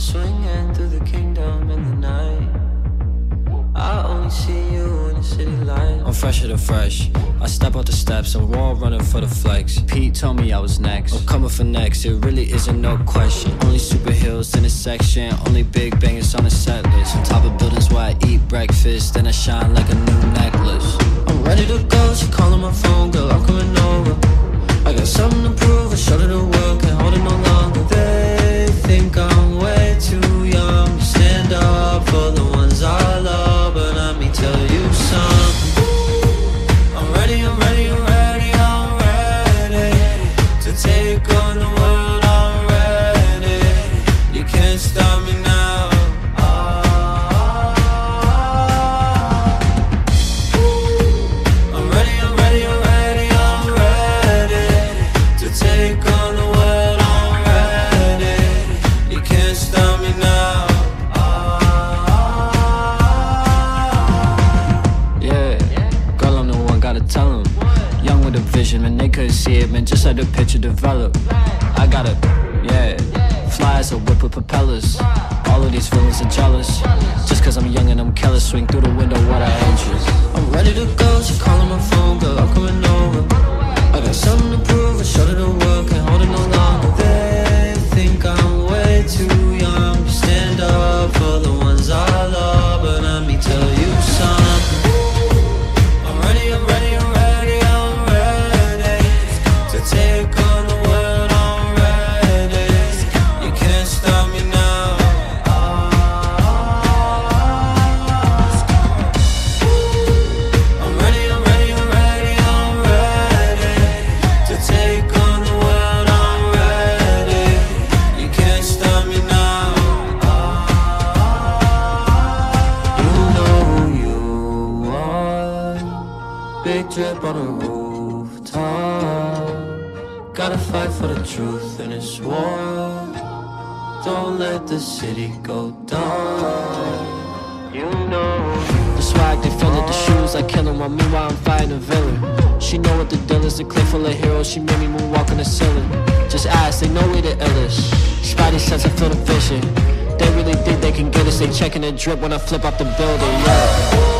Swinging through the kingdom in the night. I only see you in the city light. I'm fresher than fresh. I step out the steps, and we're all running for the flex. Pete told me I was next. I'm coming for next, it really isn't no question. Only super heels in the section, only big bangers on the set list. On top of buildings where I eat breakfast, then I shine like a new necklace. Can't they couldn't see it, man, just let the picture develop. I got it, yeah. Fly as a whip with propellers. All of these feelings are jealous. Just cause I'm young and I'm careless, swing through the window, what I interest. I'm ready to drip on a rooftop. Gotta fight for the truth in this war. Don't let the city go down. You know. The swag, it, the shoes like killing while meanwhile I'm fighting a villain. She know what the deal is, a clip full of heroes, she made me moonwalk on the ceiling. Just ask, they know we the illest. Spidey sense, I feel the vision. They really think they can get us, they checking the drip when I flip off the building, yeah.